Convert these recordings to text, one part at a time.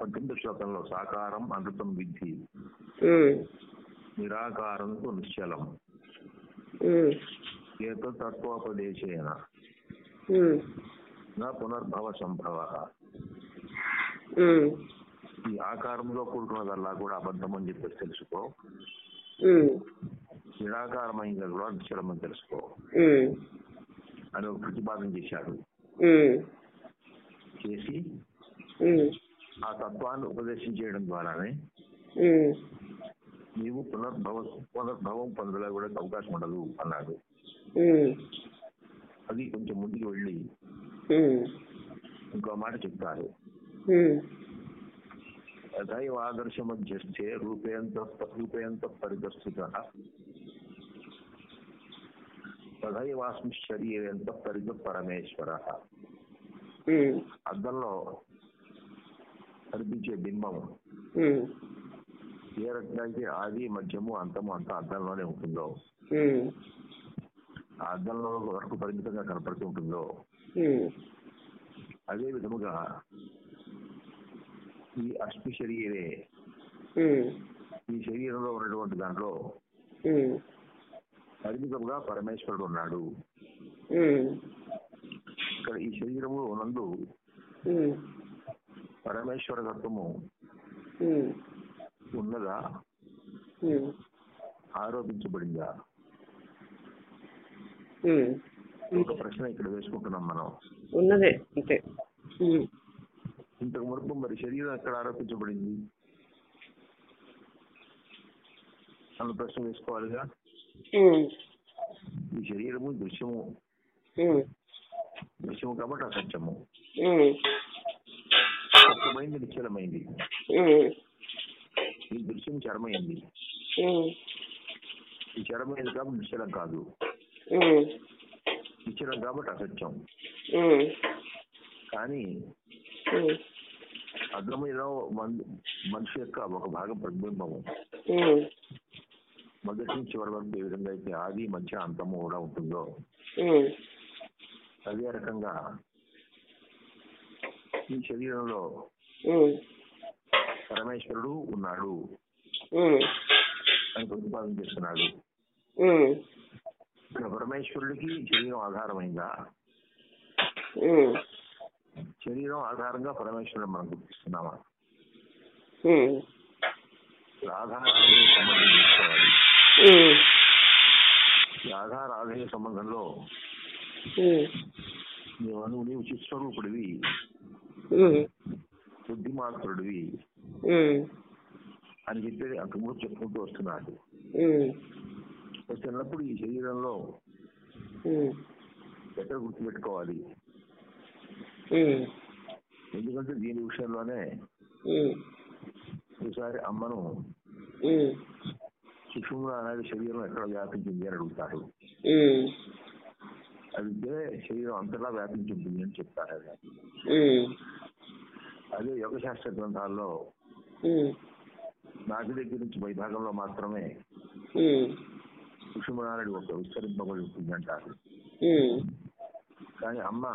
పద్దెనిమిది శ్లోకంలో సాకారం అమృతం విద్ధి. నిరాకారంతో నిశ్చలం. ఏతో తత్వోపదేశేన. నా పునర్భవ సంభవ. ఈ ఆకారంలో కూడుకున్నదల్లా కూడా అబద్ధం అని చెప్పేసి తెలుసుకో. ఉమ్, నిరాకారమైనది కూడా నిశ్చలం అని తెలుసుకో అని ఒక ప్రతిపాదన చేశాడు. చేసి ఆ తత్వాన్ని ఉపదేశం చేయడం ద్వారానే నీవు పునర్భవ పునర్భవం పొందలే కూడా అవకాశం ఉండదు అన్నాడు. అది కొంచెం ముందుకు వెళ్ళి ఇంకో మాట చెప్తారు. తథైవ ఆదర్శమధ్యస్థే రూపేంత రూపేంత పరిదస్థిత తథైవాస్మి శరీరేంత పరిద పరమేశ్వర అద్దంలో కనిపించే బింబం. ఏ అయితే ఆది మధ్యము అంతము అంతా అద్దంలోనే ఉంటుందో ఆ అద్దంలో వరకు పరిమితంగా కనపడుతూ ఉంటుందో అదే విధముగా ఈ అస్థి శరీరే ఈ శరీరంలో ఉన్నటువంటి దాంట్లో పరిమితంగా పరమేశ్వరుడు ఉన్నాడు. ఇక్కడ ఈ శరీరము నందు పరమేశ్వర తత్వము ఉన్నదా? ఆరోపించబడిందా. ఒక ప్రశ్న ఇక్కడ వేసుకుంటున్నాం మనం. ఉన్నదే అంతే. ఉమ్, ఇంతకు మునుపు మరి శరీరం ఎక్కడ ఆరోపించబడింది? అన్న ప్రశ్న వేసుకోవాలిగా? ఈ శరీరము దృశ్యము దృశ్యము కాబట్టి అసత్యము. సత్యమైంది నిశ్చలమైంది ఈ దృశ్యం చరమైంది ఈ చరమైంది కాబట్టి నిశ్చలం కాదు. నిశ్చలం కాబట్టి అసత్యం. కానీ అర్థమైన మనిషి యొక్క ఒక భాగం ప్రతిబింబము. మొదటి నుంచి చివరి వరకు ఏ విధంగా అయితే ఆది మధ్య అంతము కూడా ఉంటుందో అదే రకంగా ఈ శరీరంలో పరమేశ్వరుడు ఉన్నాడు. అని ప్రతిపాదన చేస్తున్నాడు. పరమేశ్వరుడికి శరీరం ఆధారమైందా? శరీరం ఆధారంగా పరమేశ్వరుడు మనం గుర్తిస్తున్నామా? ఆధార సంబంధం తీసుకోవాలి సంబంధంలో నువ్వు నీవు చిస్వరూపుడివి ఉమ్, బుద్ధిమాత్రుడివి. అని చెప్పేది అంతకుముందు చెప్పుకుంటూ వస్తున్నాడు. వస్తున్నప్పుడు ఈ శరీరంలో ఎక్కడ గుర్తుపెట్టుకోవాలి? ఎందుకంటే దీని విషయంలోనే ఒకసారి అమ్మను శిశువుగా అనేది శరీరం ఎక్కడ వ్యాపించింది అని అడుగుతారు అడిగితే శరీరం అంతటా వ్యాపించి ఉంటుంది అని చెప్తారు అది యోగ శాస్త్ర గ్రంథాల్లో నాటి దగ్గర నుంచి పై భాగంలో మాత్రమే సుషుమనారాయణ ఒక విస్తరింపబడి ఉంటుంది అంటారు. కానీ అమ్మ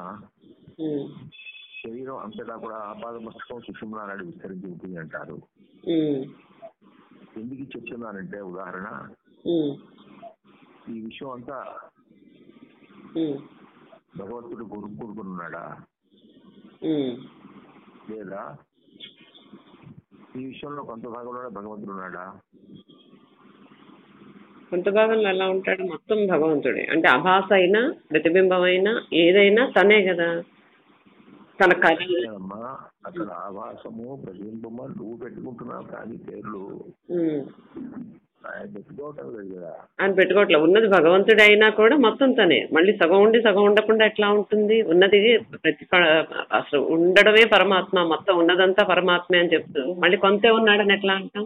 శరీరం అంతటా కూడా ఆపాద మస్తకం సుషుమనారాయణ విస్తరించి ఉంటుంది అంటారు. ఎందుకు చెప్తున్నానంటే ఉదాహరణ ఈ విషయం అంతా భగవంతుడు ఉమ్, లేదా? ఈ విషయంలో కొంత భాగంలోనే భగవంతుడు ఉన్నాడా? కొంత భాగంలో ఎలా ఉంటాడు. మొత్తం భగవంతుడే. అంటే అభాస అయినా ప్రతిబింబం అయినా ఏదైనా తనే కదా. తన అమ్మా అక్కడ ఆభాసము ప్రతిబింబము నువ్వు పెట్టుకుంటున్నావు కానీ పేర్లు. ఆయన పెట్టుకోవటం లేదు కదా. ఆయన పెట్టుకోవట్లే. ఉన్నది భగవంతుడే అయినా కూడా మొత్తం తనే. మళ్ళీ సగం ఉండి సగం ఉండకుండా ఎట్లా ఉంటుంది? ఉన్నది ప్రతి అసలు ఉండడమే పరమాత్మ. మొత్తం ఉన్నదంతా పరమాత్మే అని చెప్తూ. మళ్ళీ కొంతే ఉన్నాడని ఎట్లా అంటాం?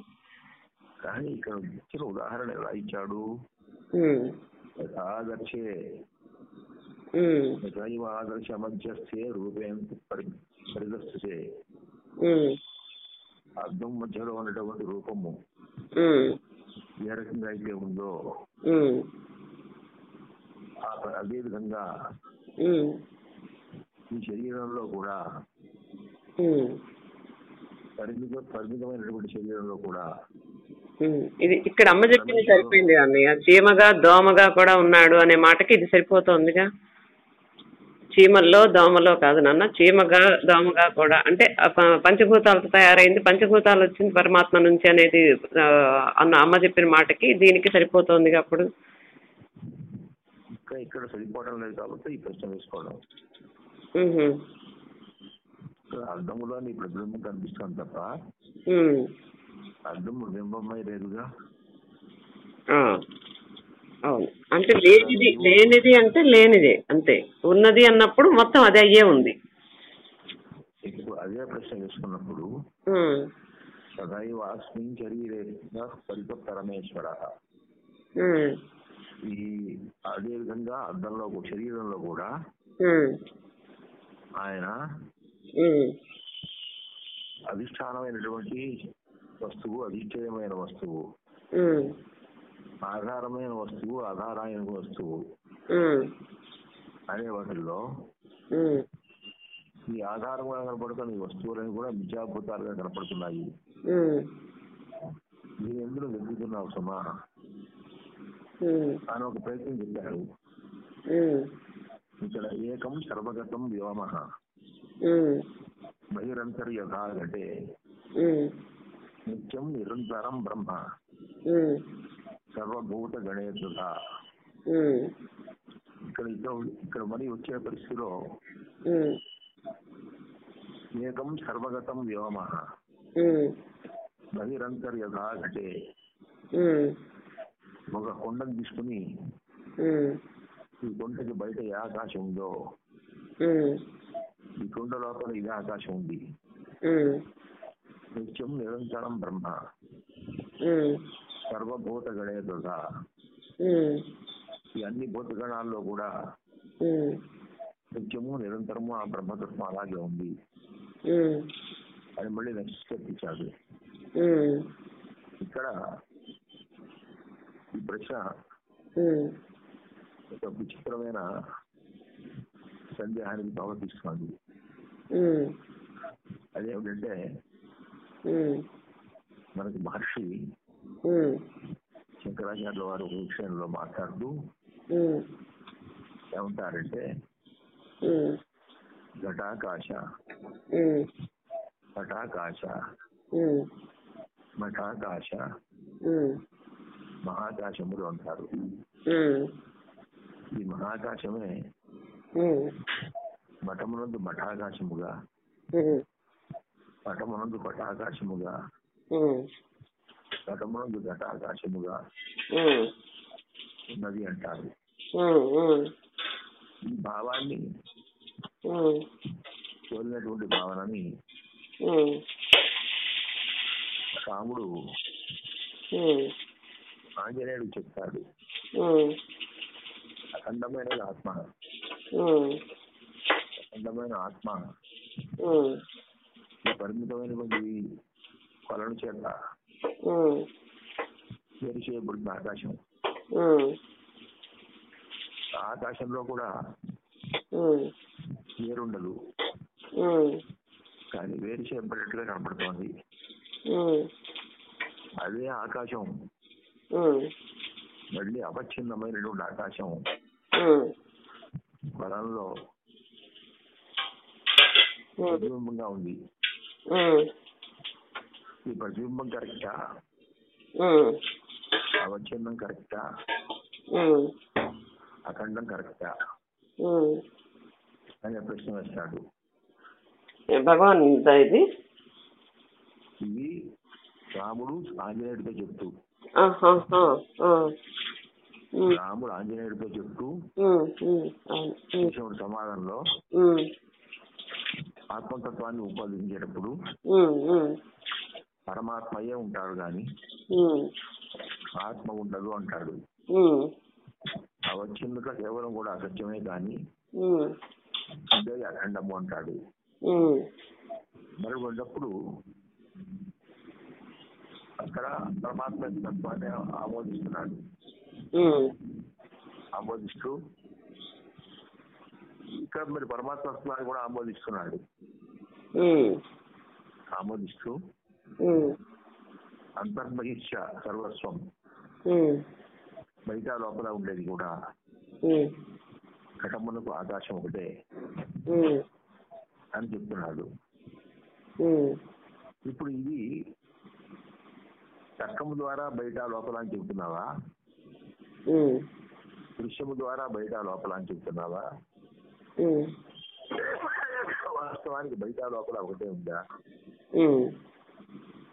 కానీ ఇక్కడ ఇచ్చిన ఉదాహరణ ఎలా ఇచ్చాడు? ఆదర్శే. ఆదర్శ మధ్యస్థే రూపేణ అర్థం మధ్యలో ఉన్నటువంటి రూపము. ఏ రకంగా అయితే ఉందో అదే విధంగా ఈ శరీరంలో కూడా పరిమిత పరిమితమైనటువంటి శరీరంలో కూడా. ఇది ఇక్కడ అమ్మ చెప్పింది సరిపోయింది అన్నయ్య. చీమగా దోమగా కూడా ఉన్నాడు అనే మాటకి ఇది సరిపోతోందిగా? చీమల్లో దోమలో కాదు నాన్న. చీమగా దోమగా కూడా. అంటే పంచభూతాలతో తయారైంది. పంచభూతాలు వచ్చింది పరమాత్మ నుంచి అనేది అన్న అమ్మ చెప్పిన మాటకి దీనికి సరిపోతోందిగా అప్పుడు. ఇంకా ఇక్కడ సరిపోవడం లేదు కాబట్టి ఈ ప్రశ్న వేసుకోవడం. ఇక్కడ అర్థములోని ప్రతిబింబం కనిపిస్తుంది తప్ప. ఉమ్, అర్థము బింబమై లేదుగా. అవును. అంటే లేనిది లేనిది అంటే లేనిదే అంతే. ఉన్నది అన్నప్పుడు మొత్తం అదే అయ్యే ఉంది. ఇప్పుడు అదే ప్రశ్న వేసుకున్నప్పుడు ఉమ్, సదైవ అస్మిన్ శరీరే పరిత పరమేశ్వర. ఈ అదే విధంగా అర్థంలో శరీరంలో కూడా ఆయన అధిష్టానమైనటువంటి వస్తువు అధిష్ఠేయమైన వస్తువు. ఆధారమైన వస్తువు ఆధారమైన వస్తువు అనే వాటిల్లో ఈ ఆధారంగా కనపడుతున్న ఈ వస్తువులను కూడా మిథ్యాభూతాలుగా కనపడుతున్నాయి. దీని ఎందుకు వెతుకుతున్నావు సుమా? అని ఒక ప్రయత్నం చెప్పాడు ఇక్కడ ఏకం సర్వగతం వ్యోమ. ఉమ్, బహిరంతర్యథాగటే ఉమ్, నిత్యం నిరంతరం బ్రహ్మ. సర్వభూత గణేశుధ ఉమ్, ఇక్కడ ఇక్కడ ఇక్కడ మరి వచ్చే పరిస్థితిలో ఏకం సర్వగతం వ్యోమ. ఉమ్, బహిరంతర్యథాగటే ఉమ్, ఒక కొండను తీసుకుని ఈ కొండకి బయట ఏ ఆకాశం ఉందో ఈ కొండ లోపల ఇదే ఆకాశం ఉంది. నిత్యం నిరంతరం బ్రహ్మ. సర్వభూత ఉమ్, ఈ అన్ని భూతగణాల్లో కూడా నిత్యము నిరంతరము ఆ బ్రహ్మతత్వం అలాగే ఉంది. అని మళ్ళీ నెక్స్ట్ ఇక్కడ ఈ ప్రశ్న ఒక విచిత్రమైన సందేహానికి ప్రవర్తిస్తుంది అదేమిటంటే మనకి మహర్షి శంకరాచార్యుల వారు విషయంలో మాట్లాడుతూ ఏమంటారంటే ఘటాకాశ ఉమ్, మఠాకాశ మహాకాశములు అంటారు ఈ మహాకాశమే మఠమునందు మఠాకాశముగా పటమునందు పటాకాశముగా ఉమ్, ఘటమునందు ఘటాకాశముగా ఉమ్, ఉన్నది అంటారు. ఈ భావాన్ని కోరినటువంటి భావనని రాముడు ఆంజనేయుడు చెప్తాడు. అఖండమైన ఆత్మ. అఖండమైన ఆత్మ. పరిమితమైనటువంటి కొలను చేత వేరు ఆకాశం ఆకాశంలో కూడా వేరుండదు కానీ వేరు చేయబడినట్టుగా కనపడుతోంది అదే ఆకాశం మళ్ళీ అవచ్ఛిన్నమైనటువంటి ఆకాశం వరంలో ప్రతిబింబంగా ఉంది ప్రతిబింబం కరెక్టా? అవచ్ఛిన్నం కరెక్టా? అఖండం కరెక్టా. అనే ప్రశ్న వేస్తాడు. భగవాన్ ఇది? ఇది రాముడు ఆంజనేయుడితో చెప్తూ. రాముడు ఆంజనేయుడితో చెప్తూ కృష్ణుడి ఉమ్, ఆత్మతత్వాన్ని ఉపదించేటప్పుడు పరమాత్మయే ఉంటాడు గాని ఆత్మ ఉండదు అంటాడు. అవచ్ఛిన్నత కేవలం కూడా అసత్యమే ఇదే అఖండము అంటాడు. మరి ఉన్నప్పుడు అక్కడ పరమాత్మ తత్వాన్ని ఆమోదిస్తున్నాడు. ఆమోదిస్తూ ఇక్కడ మరి పరమాత్మ తత్వాన్ని కూడా ఆమోదిస్తున్నాడు. ఆమోదిస్తూ ఉమ్, అంతర్బహిష్య సర్వస్వం. బయట లోపల ఉండేది కూడా. ఘటమునకు ఆకాశం ఒకటే. అని చెప్తున్నాడు. ఇప్పుడు ఇది తర్కము ద్వారా బయట లోపల అని చెప్తున్నావా? దృశ్యము ద్వారా బయట లోపల అని చెప్తున్నావా? వాస్తవానికి బయట లోపల ఒకటే ఉందా?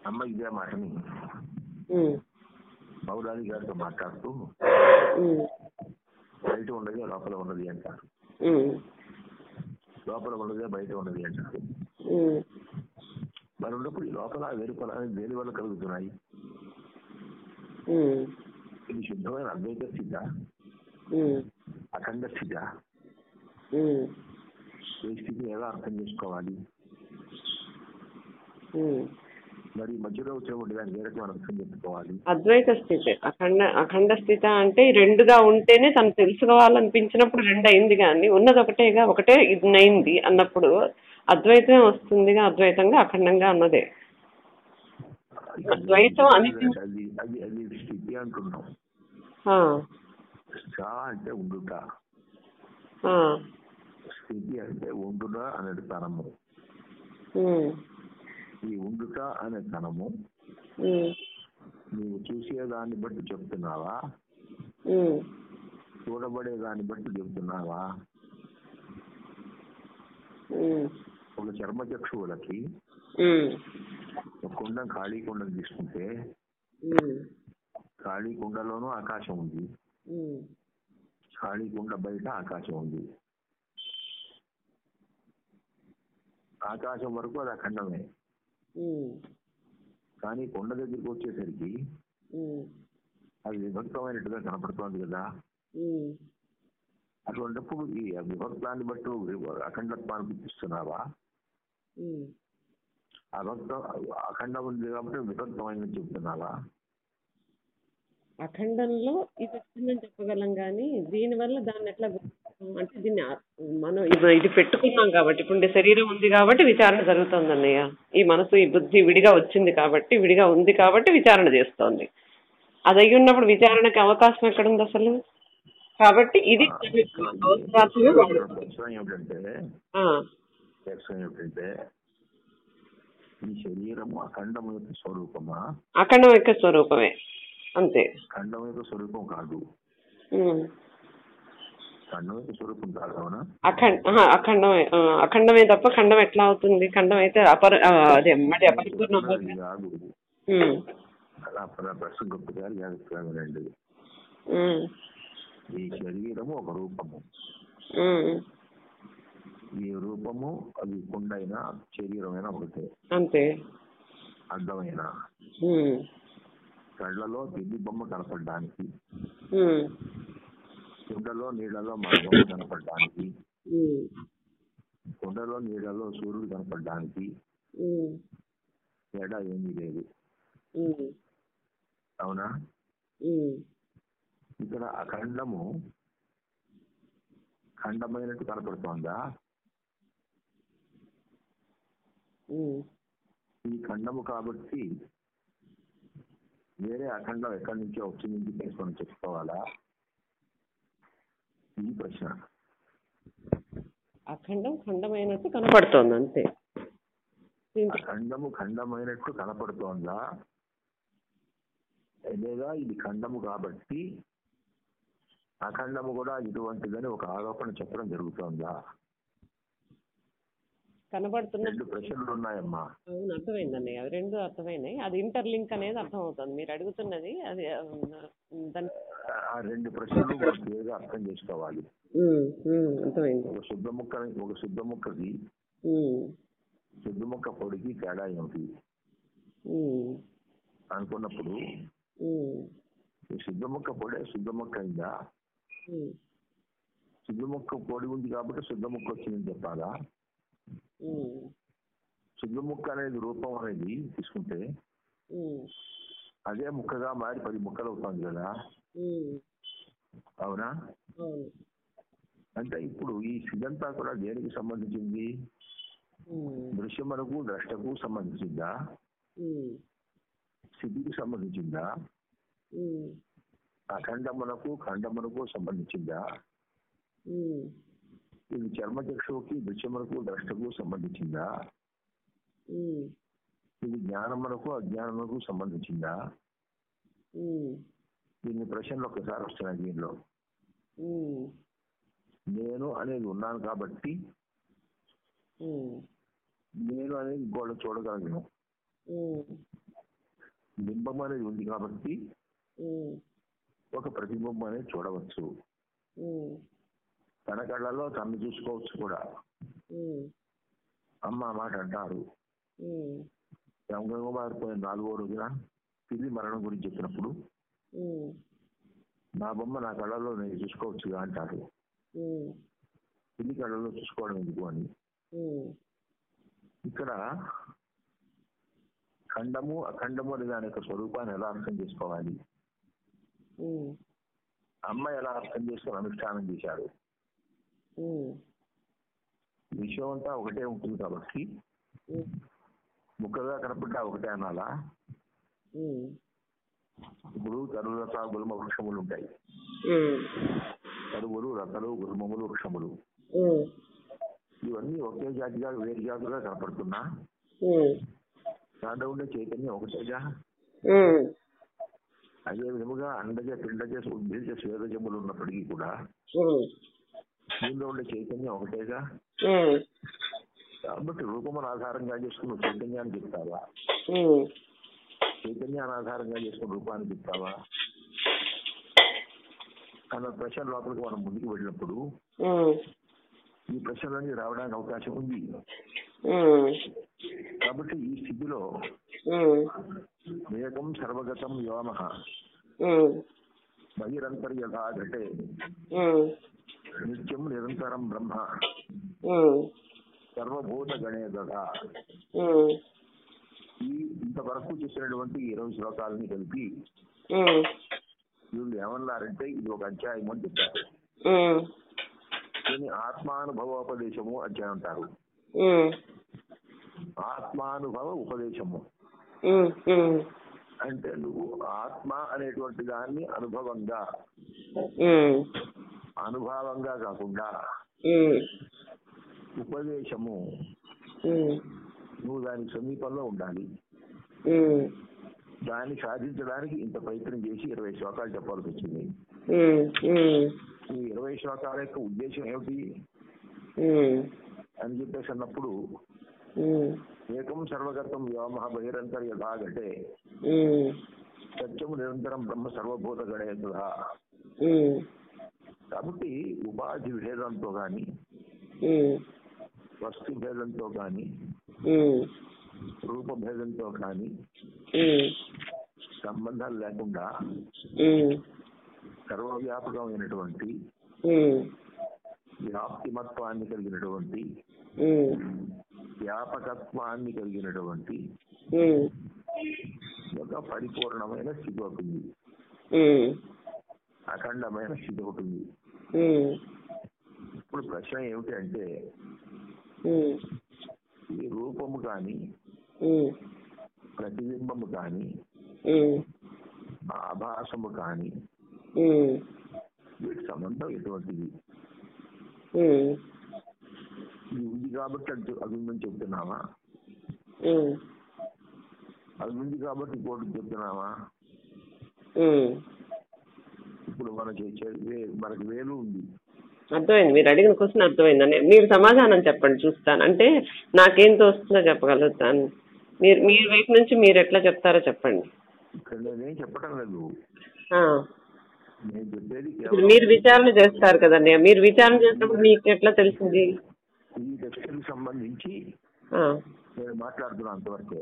అమ్మ ఇదే మాటని మౌలాలి గారితో మాట్లాడుతూ బయట ఉన్నదే లోపల ఉన్నది అంటారు. లోపల ఉన్నదే బయట ఉన్నది అంటారు. మరి ఉన్నప్పుడు లోపల వెలుపల దేని వల్ల కలుగుతున్నాయి? ఇది శుద్ధమైన అద్వైత స్థిత అఖండ స్థిత. ఈ స్థితిని ఎలా అర్థం చేసుకోవాలి. మరి మధ్యలో ఏ రకమైన అర్థం చెప్పుకోవాలి అద్వైత స్థితి. అఖండ అఖండ స్థితి అంటే రెండుగా ఉంటేనే తను తెలుసుకోవాలనిపించినప్పుడు రెండు అయింది కానీ ఉన్నది ఒకటేగా ఒకటే ఇది అయింది అన్నప్పుడు అద్వైతం వస్తుందిగా అద్వైతంగా అఖండంగా అన్నదే. ద్వైతం అనిపి- అది అది అది స్థితి అంటున్నాం. ఆ, సా అంటే ఉండుట. ఆ, స్థితి అంటే ఉండుట అనే తనము. ఉమ్, ఈ ఉండుట అనే ఉమ్, నీవు చూసేదాన్ని బట్టి చెప్తున్నావా? చూడబడే దాన్ని బట్టి చెప్తున్నావా? ఒక చర్మచక్షువులకి కుండ ఖాళీ కుండను తీసుకుంటే ఖాళీ కుండలోనూ ఆకాశం ఉంది. ఖాళీ కుండ బయట ఆకాశం ఉంది. ఆకాశం వరకు అది అఖండమే. కానీ కొండ దగ్గరికి వచ్చేసరికి అది విభక్తమైనట్టుగా కనపడుతోంది కదా. అటువంటిప్పుడు ఈ విభక్తాన్ని బట్టి అఖండత్వాన్ని గుర్తిస్తున్నావా. అభక్త అఖండం ఉంది కాబట్టి విభక్తమైనది చెప్తున్నావా? అఖండంలో ఇది వచ్చిందని చెప్పగలం కానీ దీనివల్ల దాన్ని ఎట్లా గుర్తిస్తాం? అంటే దీన్ని ఆ- మనం ఇది ఇది పెట్టుకున్నాం కాబట్టి ఇప్పుడు నీ శరీరం ఉంది కాబట్టి విచారణ జరుగుతుంది అన్నయ్య ఈ మనసు ఈ బుద్ధి విడిగా వచ్చింది కాబట్టి విడిగా ఉంది కాబట్టి విచారణ చేస్తోంది. అది అయి ఉన్నప్పుడు విచారణకి అవకాశం ఎక్కడుంది అసలు? కాబట్టి ఇది అవసరార్థంగా వాడుతుంది. ప్రశ్న ఏమిటంటే ఆ, ప్రశ్న ఏమిటంటే ఈ శరీరము అఖండము యొక్క స్వరూపమా? అఖండం యొక్క స్వరూపమే. అంతే. ఖండం యొక్క స్వరూపం కాదు. ఉమ్. ఖండం యొక్క స్వరూపం కాదు అవునా? అఖండ అఖండమే తప్ప ఖండం ఎట్లా అవుతుంది? ఖండం అయితే అపర అదే మరి అపరిపూర్ణం. కాదు. అలా ప్రశ్న జాగ్రత్తగా ఈ శరీరము ఒక రూపము. ఈ రూపము అది కుండైన శరీరమైన ఒకటే. అంతే. అర్థమైన కళ్ళలో తిండి బొమ్మ కనపడడానికి కుండలో నీళ్ళలో మన బొమ్మ కనపడడానికి కుండలో నీళ్ళలో సూర్యుడు కనపడడానికి తేడా ఏమీ లేదు. అవునా? ఇక్కడ అఖండము ఖండమైనట్టు కనపడుతోందా. ఈ ఖండము కాబట్టి వేరే అఖండం ఎక్కడి నుంచో వచ్చింది తీసుకొని చెప్పుకోవాలా? ఈ ప్రశ్న. అఖండం ఖండమైనట్టు కనపడుతోంది అంతే. ఖండము ఖండమైనట్టు కనపడుతోందా? లేదా ఇది ఖండము కాబట్టి అఖండము కూడా ఇటువంటిదని ఒక ఆరోపణ చెప్పడం జరుగుతోందా? కనబడుతున్న రెండు ప్రశ్నలు ఉన్నాయమ్మా అవును అర్థమైంది అన్నయ్య అవి రెండు అర్థమైనాయి. అది ఇంటర్లింక్ అనేది అర్థమవుతుంది. మీరు అడుగుతున్నది అది ఆ, రెండు ప్రశ్నలు అర్థం చేసుకోవాలి. అర్థమైంది. ఒక శుద్ధ ముక్క ఒక శుద్ధ ముక్కకి శుద్ధ ముక్క పొడికి తేడా ఏమిటి? అనుకున్నప్పుడు శుద్ధ ముక్క పొడి శుద్ధ ముక్క అయిందా? శుద్ధ ముక్క పొడి ఉంది కాబట్టి శుద్ధ ముక్క వచ్చిందని చెప్పాలా? శుద్ధ ముక్క అనేది రూపం అనేది తీసుకుంటే అదే ముక్కగా మారి పది ముక్కలు అవుతుంది కదా. అవునా? అంటే ఇప్పుడు ఈ సిద్ధంతా కూడా దేనికి సంబంధించింది? దృశ్యమునకు ద్రష్టకు సంబంధించిందా? స్థితికి సంబంధించిందా? అఖండమునకు ఖండమునకు సంబంధించిందా? ఇది చర్మచక్షువుకి దృశ్యమునకు ద్రష్టకు సంబంధించిందా? ఇది జ్ఞానమునకు అజ్ఞానమునకు సంబంధించిందా? దీన్ని ప్రశ్నలు ఒకసారి వస్తున్నాయి దీనిలో. నేను అనేది ఉన్నాను కాబట్టి నేను అనేది ఇంకోళ్ళు చూడగలను. బింబం అనేది ఉంది కాబట్టి ఒక ప్రతిబింబం అనేది చూడవచ్చు. తన కళ్ళలో తను చూసుకోవచ్చు కూడా. అమ్మ మాట అంటారు. ఉమ్, గంగమ్మ మారిపోయిన నాలుగో రోజున పిల్లి మరణం గురించి చెప్పినప్పుడు నా బొమ్మ నా కళ్ళలో నేను చూసుకోవచ్చుగా అంటారు. పిల్లి కళ్ళలో చూసుకోవడం ఎందుకు అని? ఇక్కడ ఖండము అఖండము అనే దాని యొక్క స్వరూపాన్ని ఎలా అర్థం చేసుకోవాలి? అమ్మ ఎలా అర్థం చేసుకుని అనుష్ఠానం చేశారు విషయం అంతా ఒకటే ఉంటుంది కాబట్టి. ముక్కగా కనపడ్డా ఒకటే అనాలా? ఇప్పుడు తరులత గుల్మ వృక్షములు ఉంటాయి. తరువులు రతలు గుల్మములు వృక్షములు. ఇవన్నీ ఒకే జాతిగా వేరు జాతిగా కనపడుతున్నా? దాంట్లో ఉండే చైతన్యం ఒకటేగా? అదే విధముగా అండజ పిండజ ఉద్భిజ స్వేదజములు ఉన్నప్పటికీ కూడా దీనిలో ఉండే చైతన్యం ఒకటేగా? కాబట్టి రూపమును ఆధారంగా చేసుకున్న చైతన్యాన్ని చెప్తావా ఉమ్, చైతన్యాన్ని ఆధారంగా చేసుకున్న రూపాన్ని చెప్తావా అన్న ప్రశ్న లోపలికి మనం ముందుకు వెళ్ళినప్పుడు ఈ ప్రశ్నలన్నీ రావడానికి అవకాశం ఉంది. కాబట్టి ఈ స్థితిలో వేగం సర్వగతం వ్యోమ బహిరంతర్యథా ఘటే నిత్యం నిరంతరం బ్రహ్మ. సర్వభూత గణే దదా ఉమ్, ఈ ఇంతవరకు చూసినటువంటి ఇరవై శ్లోకాలని కలిపి వీళ్ళు ఏమన్నారంటే ఇది ఒక అధ్యాయం అని చెప్పారు. దీన్ని ఆత్మానుభవోపదేశము అధ్యాయం అంటారు. ఆత్మానుభవ ఉపదేశము. అంటే నువ్వు ఆత్మ అనేటువంటి దాన్ని అనుభవంగా అనుభవంగా కాకుండా ఉపదేశము నువ్వు దాని సమీపంలో ఉండాలి. దాన్ని సాధించడానికి ఇంత ప్రయత్నం చేసి ఇరవై శ్లోకాలు చెప్పాల్సి వచ్చింది. ఈ ఇరవై శ్లోకాల యొక్క ఉద్దేశం ఏమిటి? అని చెప్పేసి అన్నప్పుడు ఏకం సర్వగతం వ్యోమ బహిరంతర్ యథాగటే సత్యము నిరంతరం బ్రహ్మ సర్వభూత ఉమ్, కాబట్టి ఉపాధి భేదంతో గాని వస్తు భేదంతో గాని రూప భేదంతో కానీ సంబంధాలు లేకుండా సర్వవ్యాపకమైనటువంటి వ్యాప్తిమత్వాన్ని కలిగినటువంటి వ్యాపకత్వాన్ని కలిగినటువంటి ఒక పరిపూర్ణమైన స్థితి అవుతుంది. అఖండమైన స్థితి అవుతుంది ఉమ్, ఇప్పుడు ప్రశ్న ఏమిటి అంటే ఈ రూపము కానీ ప్రతిబింబము కానీ ఆభాసము కానీ వీటి సంబంధం ఎటువంటిది? ఉంది కాబట్టి అది అది ఉందని చెప్తున్నావా? అది ఉంది కాబట్టి ఇంకోటి చెప్తున్నావా. ఇప్పుడు మనకి మనకి వేలు ఉంది. అర్థమైంది. మీరు అడిగిన క్వశ్చన్ అర్థమైందండి మీరు సమాధానం చెప్పండి చూస్తాను. అంటే నాకేం తోస్తుందో చెప్పగలుగుతాను. మీరు మీరు వైపు నుంచి మీరు ఎట్లా చెప్తారో చెప్పండి. నేనేం లేదు. మీరు విచారణ చేస్తారు కదండి. మీరు విచారణ చేసినప్పుడు మీకు ఎట్లా తెలిసింది? ఈ సంబంధించి ఆ. నేను మాట్లాడుతున్నాను అంతవరకే.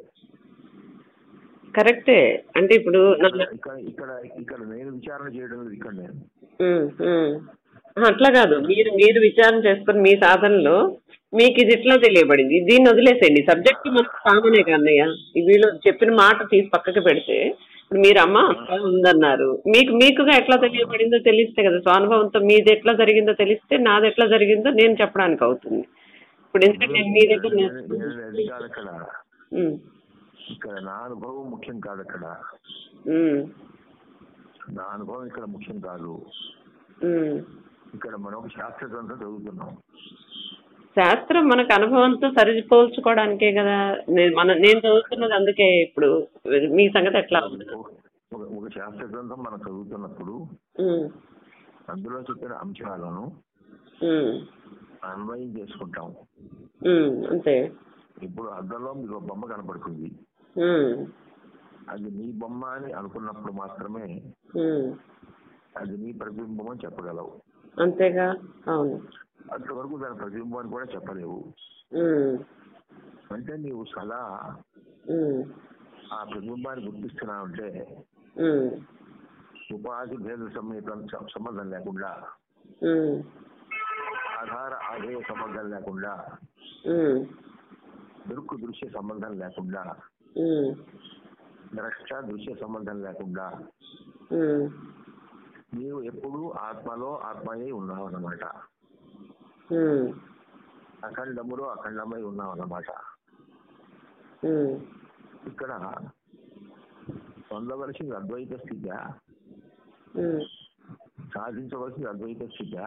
కరెక్టే. అంటే ఇప్పుడు నన్ను ఇక్కడ ఇక్కడ ఇక్కడ నేను విచారణ చేయడం లేదు ఇక్కడ నేను. ఉమ్, ఉమ్. ఆ, అట్లా కాదు. మీరు మీరు విచారణ చేసుకుని మీ సాధనలో మీకు ఇది ఇట్లా తెలియబడింది. దీన్ని వదిలేసేయండి. సబ్జెక్ట్ మనకు కామనే కన్నయ్య. వీళ్ళు చెప్పిన మాట తీసి పక్కకి పెడితే ఇప్పుడు మీరు అమ్మ ఉందన్నారు. మీకు మీకుగా ఎట్లా తెలియబడిందో తెలిస్తే కదా స్వానుభవంతో మీది ఎట్లా జరిగిందో తెలిస్తే నాది ఎట్లా జరిగిందో నేను చెప్పడానికి అవుతుంది. ఇప్పుడు ఎందుకంటే మీ దగ్గర ఇక్కడ నా అనుభవం ముఖ్యం కాదు అక్కడ. నా అనుభవం ఇక్కడ ముఖ్యం కాదు. ఇక్కడ మనం ఒక శాస్త్ర గ్రంథం చదువుతున్నాం. శాస్త్రం మనకు అనుభవంతో సరిపోల్చుకోవడానికే కదా. నేను మన నేను చదువుతున్నది అందుకే ఇప్పుడు మీ సంగతి ఎట్లా ఉంది? ఒక- శాస్త్ర గ్రంథం మనం చదువుతున్నప్పుడు అందులో చెప్పిన అంశాలను అన్వయం చేసుకుంటాం. అంతే. ఇప్పుడు అద్దంలో మీకు బొమ్మ కనపడుతుంది. ఉమ్, అది నీ బొమ్మ అని అనుకున్నప్పుడు మాత్రమే ఉమ్, అది నీ ప్రతిబింబం అని చెప్పగలవు. అంతేగా? అవును. అంతవరకు దాని ప్రతిబింబం అని కూడా చెప్పలేవు. ఉమ్, అంటే నీవు సదా ఉమ్, ఆ ప్రతిబింబాన్ని గుర్తిస్తున్నావంటే ఉమ్, ఉపాధి భేద సమేతం సంబంధం లేకుండా ఉమ్, ఆధార ఆధేయ సంబంధం లేకుండా ఉమ్, దృక్కు దృశ్య సంబంధం లేకుండా ద్రష్ట దృశ్య సంబంధం లేకుండా నీవు ఎప్పుడూ ఆత్మలో ఆత్మయే ఉన్నావు అన్నమాట ఉమ్, అఖండములో అఖండమై ఉన్నావు అన్నమాట ఇక్కడ పొందవలసింది అద్వైత స్థితి ఉమ్, సాధించవలసింది అద్వైత స్థితి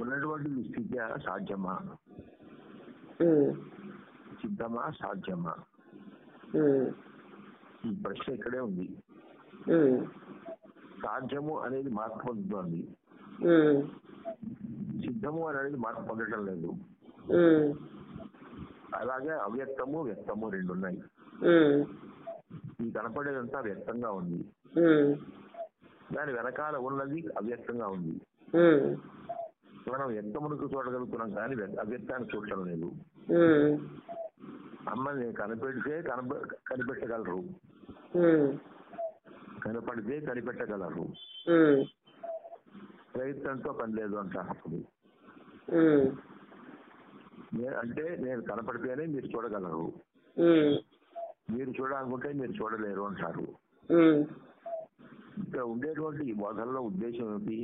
ఉన్నటువంటి స్థితి సాధ్యమా? సిద్ధమా సాధ్యమా? ఈ ప్రశ్న ఇక్కడే ఉంది. సాధ్యము అనేది మార్పు పొందుతోంది. సిద్ధము అనేది మార్పు పొందడం లేదు. అలాగే అవ్యక్తము వ్యక్తము రెండు ఉన్నాయి. ఈ కనపడేదంతా వ్యక్తంగా ఉంది. దాని వెనకాల ఉన్నది అవ్యక్తంగా ఉంది. మనం వ్యక్తమునకు చూడగలుగుతున్నాం కానీ వ్య- అవ్యక్తాన్ని చూడటం లేదు. ఉమ్, అమ్మని కనిపెడితే కనప కనిపెట్టగలరు. కనపడితే కనిపెట్టగలరు. ప్రయత్నంతో పని లేదు అంటారు అప్పుడు. అంటే నేను కనపడితేనే మీరు చూడగలరు. మీరు చూడాలనుకుంటే మీరు చూడలేరు అంటారు. ఇక్కడ ఉండేటువంటి ఈ బోధనలో ఉద్దేశం ఏమిటి?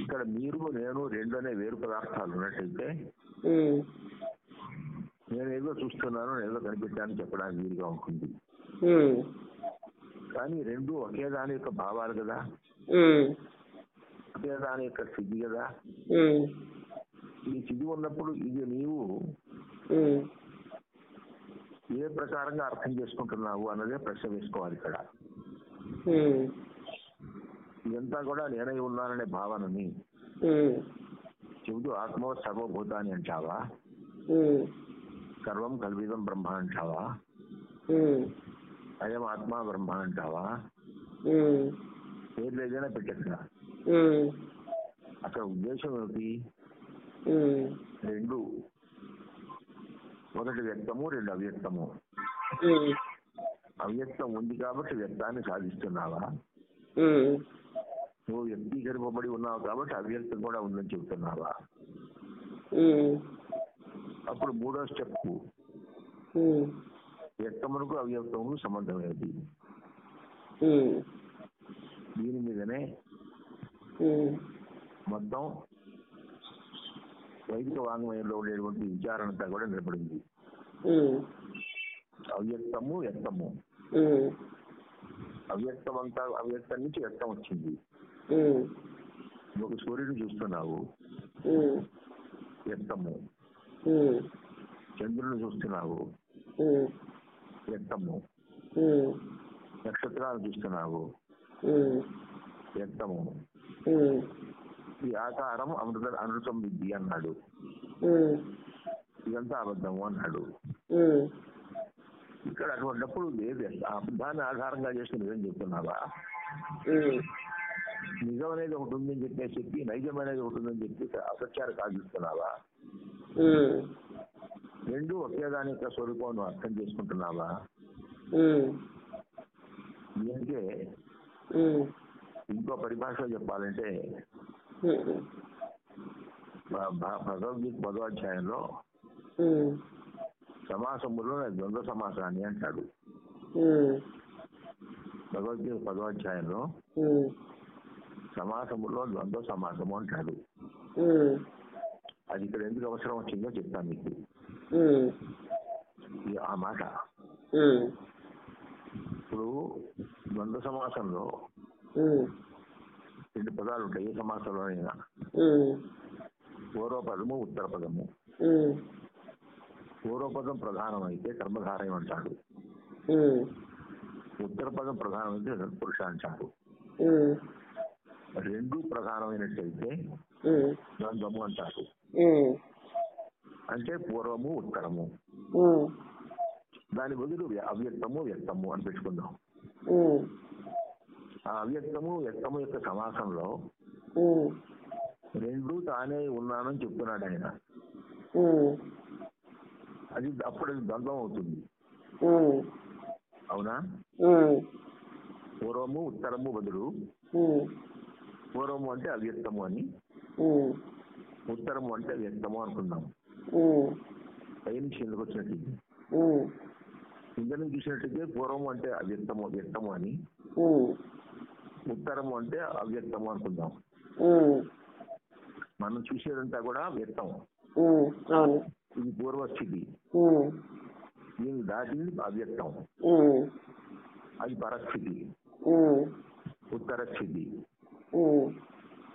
ఇక్కడ మీరు నేను రెండు అనే వేరు పదార్థాలు ఉన్నట్టయితే నేను ఏదో చూస్తున్నాను నేను ఏదో కనిపెట్టాను చెప్పడానికి వీలుగా ఉంటుంది. కానీ రెండు ఒకే దాని యొక్క భావాలు కదా. ఒకే దాని యొక్క స్థితి కదా. ఈ స్థితి ఉన్నప్పుడు ఇది నీవు ఏ ప్రకారంగా అర్థం చేసుకుంటున్నావు అన్నదే ప్రశ్న వేసుకోవాలి ఇక్కడ. ఇదంతా కూడా నేనై ఉన్నాననే భావనని చెబుతూ ఆత్మ సర్వభూతాన్ని అంటావా? సర్వం కల్విదం బ్రహ్మ అంటావా అయం ఆత్మ బ్రహ్మ అంటావా పేర్లు ఏదైనా పెట్టక్క అక్కడ ఉద్దేశం ఏమిటి రెండు ఒకటి వ్యక్తము రెండు అవ్యక్తము అవ్యక్తం ఉంది కాబట్టి వ్యక్తాన్ని సాధిస్తున్నావా నువ్వు వ్యక్తీకరింపబడి ఉన్నావు కాబట్టి అవ్యక్తం కూడా ఉందని చెబుతున్నావా అప్పుడు మూడో స్టెప్ ఉమ్, వ్యక్తమునకు అవ్యక్తముకు సంబంధం ఏమిటి? ఉమ్, దీని మీదనే మొత్తం వైదిక వాంగ్మయంలో ఉండేటువంటి విచారణ అంతా కూడా నిలబడింది. అవ్యక్తము వ్యక్తము. అవ్యక్తం అంతా అవ్యక్తం నుంచి వ్యక్తం వచ్చింది. ఒక సూర్యుని చూస్తున్నావు. వ్యక్తము. చంద్రుని చూస్తున్నావు. ఉమ్, నక్షత్రాలు చూస్తున్నావు. ఉమ్, ఈ ఆకారం అమృత అమృతం విద్య అన్నాడు. ఇదంతా అబద్ధము అన్నాడు. ఇక్కడ అటువంటిప్పుడు లేదు. ఆ అబద్ధాన్ని ఆధారంగా చేసుకుని నిజం చెప్తున్నావా? నిజం అనేది ఒకటి ఉందని చెప్పేసి చెప్పి నైజం అనేది ఒకటి ఉందని చెప్పి అసత్యాలు కాగిస్తున్నావా ఉమ్, రెండు ఒకే దాని యొక్క స్వరూపం నువ్వు అర్థం చేసుకుంటున్నావా? ఉమ్, ఇంకో పరిభాషలో చెప్పాలంటే భగవద్గీత పదో అధ్యాయంలో ఉమ్, సమాసములో ద్వంద్వ సమాసాన్ని అంటాడు. భగవద్గీత పదో అధ్యాయంలో ఉమ్, సమాసములో ద్వంద్వ సమాసము ఉమ్, అది ఇక్కడ ఎందుకు అవసరం వచ్చిందో చెప్తాను మీకు. ఆ మాట. ఇప్పుడు ద్వంద్వ సమాసంలో రెండు పదాలు ఉంటాయి. ఏ సమాసంలోనైనా పూర్వపదము ఉత్తర పదము పూర్వపదం ప్రధానమైతే కర్మధారయం అంటాడు ఉత్తర పదం ప్రధానమైతే పురుష అంటాడు రెండు ప్రధానమైనట్టయితే ద్వంద్వము అంటారు. అంటే పూర్వము ఉత్తరము. దాని బదులు వ్య- అవ్యక్తము వ్యక్తము అని పెట్టుకుందాం. ఆ అవ్యక్తము వ్యక్తము యొక్క సమాసంలో రెండు తానే ఉన్నానని చెప్తున్నాడు ఆయన. అది అప్పుడు ద్వంద్వం అవుతుంది. అవునా? పూర్వము ఉత్తరము బదులు పూర్వము అంటే అవ్యక్తము అని. ఉత్తరము అంటే వ్యక్తము అనుకుందాం. ఉమ్, పై నుంచి ఎందుకు వచ్చినట్టు కింద నుంచి చూసినట్టయితే పూర్వము అంటే అవ్యక్తము వ్యక్తము అని. ఉత్తరము అంటే అవ్యక్తము అనుకుందాం. మనం చూసేదంతా కూడా వ్యక్తం. ఇది పూర్వస్థితి దీన్ని దాటింది అవ్యక్తం. అది పరస్థితి. ఉత్తర స్థితి.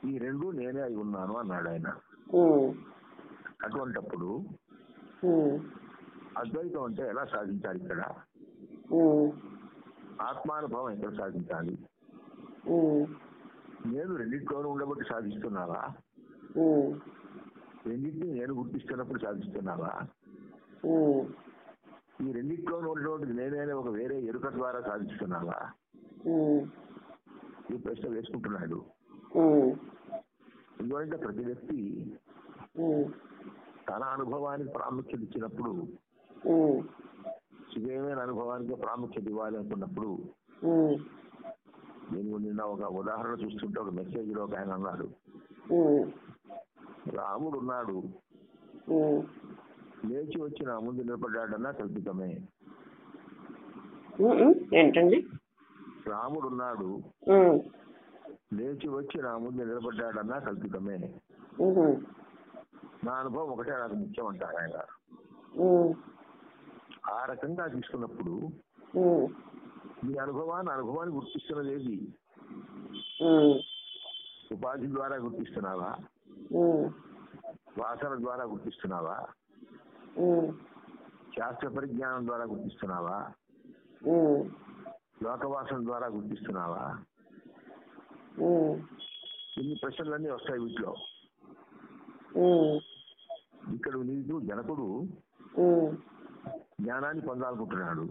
ఈ రెండు నేనే అయి ఉన్నాను అన్నాడు ఆయన. అటువంటప్పుడు అద్వైతం అంటే ఎలా సాధించాలి ఇక్కడ? ఆత్మానుభవం ఎక్కడ సాధించాలి? నేను రెండింటిలోనూ ఉండబట్టి సాధిస్తున్నావా? రెండింటిని నేను గుర్తిస్తున్నప్పుడు సాధిస్తున్నావా? ఈ రెండింటిలోనూ ఉన్నటువంటి నేనే ఒక వేరే ఎరుక ద్వారా సాధిస్తున్నావా? ఈ ప్రశ్న వేసుకుంటున్నాడు. ఎందుకంటే ప్రతి వ్యక్తి తన అనుభవానికి ప్రాముఖ్యత ఇచ్చినప్పుడు సుఖమైన అనుభవానికి ప్రాముఖ్యత ఇవ్వాలి అనుకున్నప్పుడు నేను నిన్న ఒక ఉదాహరణ చూస్తుంటే ఒక మెసేజ్లో ఒక ఆయన అన్నాడు. రాముడు ఉన్నాడు. లేచి వచ్చి నా ముందు నిలబడ్డాడన్నా కల్పితమే. ఏంటండి? రాముడు ఉన్నాడు లేచి వచ్చి నా ముందు నిలబడ్డాడన్నా కల్పితమే. నా అనుభవం ఒకటే నాకు ముఖ్యం అంటారు ఆయన ఉమ్, ఆ రకంగా తీసుకున్నప్పుడు మీ అనుభవాన్ని అనుభవాన్ని గుర్తిస్తున్నది ఏది ఉపాధి ద్వారా గుర్తిస్తున్నావా? వాసన ద్వారా గుర్తిస్తున్నావా? శాస్త్ర పరిజ్ఞానం ద్వారా గుర్తిస్తున్నావా? లోకవాసన ద్వారా గుర్తిస్తున్నావా? ఇన్ని ప్రశ్నలన్నీ వస్తాయి వీటిలో. ఇక్కడ నీకు జనకుడు జ్ఞానాన్ని పొందాలనుకుంటున్నాడు.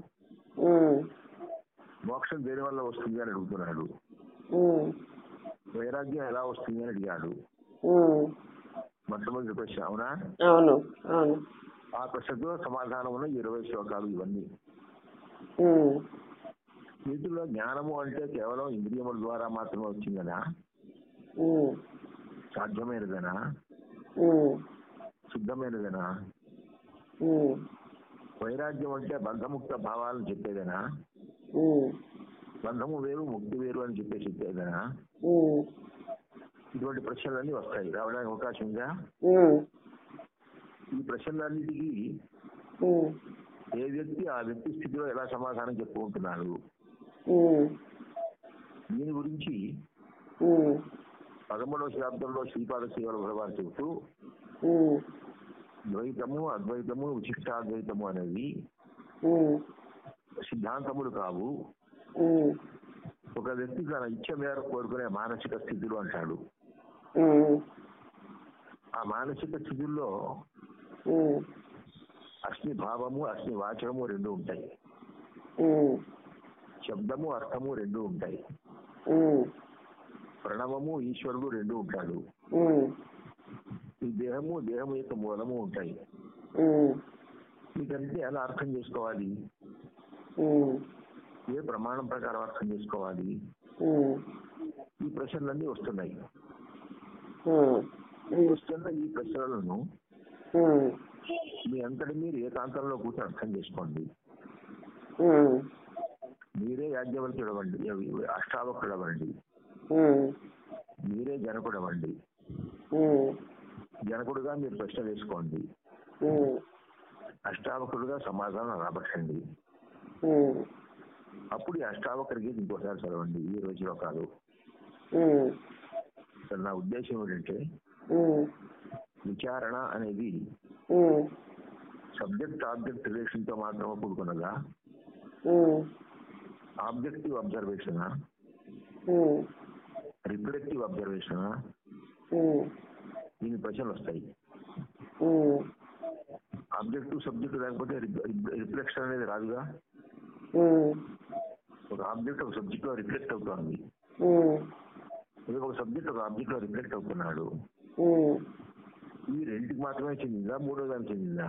మోక్షం దేని వల్ల వస్తుంది అని అడుగుతున్నాడు. వైరాగ్యం ఎలా వస్తుంది అని అడిగాడు. మొట్టమొదటి ప్రశ్న అవునా? అవును అవును. ఆ ప్రశ్నకు సమాధానం ఉన్న ఇరవై శ్లోకాలు ఇవన్నీ. వీటిలో జ్ఞానము అంటే కేవలం ఇంద్రియముల ద్వారా మాత్రమే వచ్చిందనా? సాధ్యమైనదనా? శుద్ధమైనదనా? వైరాగ్యం అంటే బంధముక్త భావాలను చెప్పేదనా? బంధము వేరు ముక్తి వేరు అని చెప్పే చెప్పేదనా? ఇటువంటి ప్రశ్నలన్నీ వస్తాయి. రావడానికి అవకాశం ఉందా? ఈ ప్రశ్నలన్నిటికీ ఏ వ్యక్తి ఆ వ్యక్తి స్థితిలో ఎలా సమాధానం చెప్పుకుంటున్నాడు? దీని గురించి పదమూడవ శతాబ్దంలో శ్రీపాద శ్రీవర భగవాన్ చెబుతూ ద్వైతము అద్వైతము విశిష్టాద్వైతము అనేవి సిద్ధాంతములు కావు. ఒక వ్యక్తి తన ఇచ్చ మేరకు కోరుకునే మానసిక స్థితులు అంటాడు. ఆ మానసిక స్థితుల్లో అస్మి భావము అస్మి వాచకము రెండు ఉంటాయి. శబ్దము అర్థము రెండు ఉంటాయి. ప్రణవము ఈశ్వరుడు రెండు ఉంటాడు. ఈ దేహము దేహము యొక్క మూలము ఉంటాయి. వీటన్నిటిని ఎలా అర్థం చేసుకోవాలి? ఏ ప్రమాణం ప్రకారం అర్థం చేసుకోవాలి? ఈ ప్రశ్నలన్నీ వస్తున్నాయి. వస్తున్న ఈ ప్రశ్నలను మీ అంతటి మీరు ఏకాంతంలో కూర్చొని అర్థం చేసుకోండి. మీరే యాజ్ఞవల్క్యుడు అవ్వండి అష్టావకుడు అవ్వండి ఉమ్, మీరే జనకుడు అవ్వండి ఉమ్, జనకుడుగా మీరు ప్రశ్న వేసుకోండి. అష్టావకుడుగా సమాధానం రాబట్టండి. అప్పుడు ఈ అష్టావకరికి ఇంకోసారి చదవండి ఈ ఉమ్, ఇక్కడ నా ఉద్దేశం ఏంటంటే విచారణ అనేది సబ్జెక్ట్ ఆబ్జెక్ట్ రిలేషన్తో మాత్రమే కూడుకున్నదా? Objective observation? Reflective observation? దీని ప్రశ్నలు వస్తాయి. ఆబ్జెక్టివ్ సబ్జెక్ట్ లేకపోతే రిఫ్లెక్షన్ అనేది రాదుగా? ఒక ఆబ్జెక్ట్ ఒక సబ్జెక్ట్లో రిఫ్లెక్ట్ అవుతోంది. ఒక సబ్జెక్ట్ ఒక ఆబ్జెక్ట్లో రిఫ్లెక్ట్ అవుతున్నాడు. ఈ రెండుకి మాత్రమే చెందిందా? మూడో దానికి చెందిందా?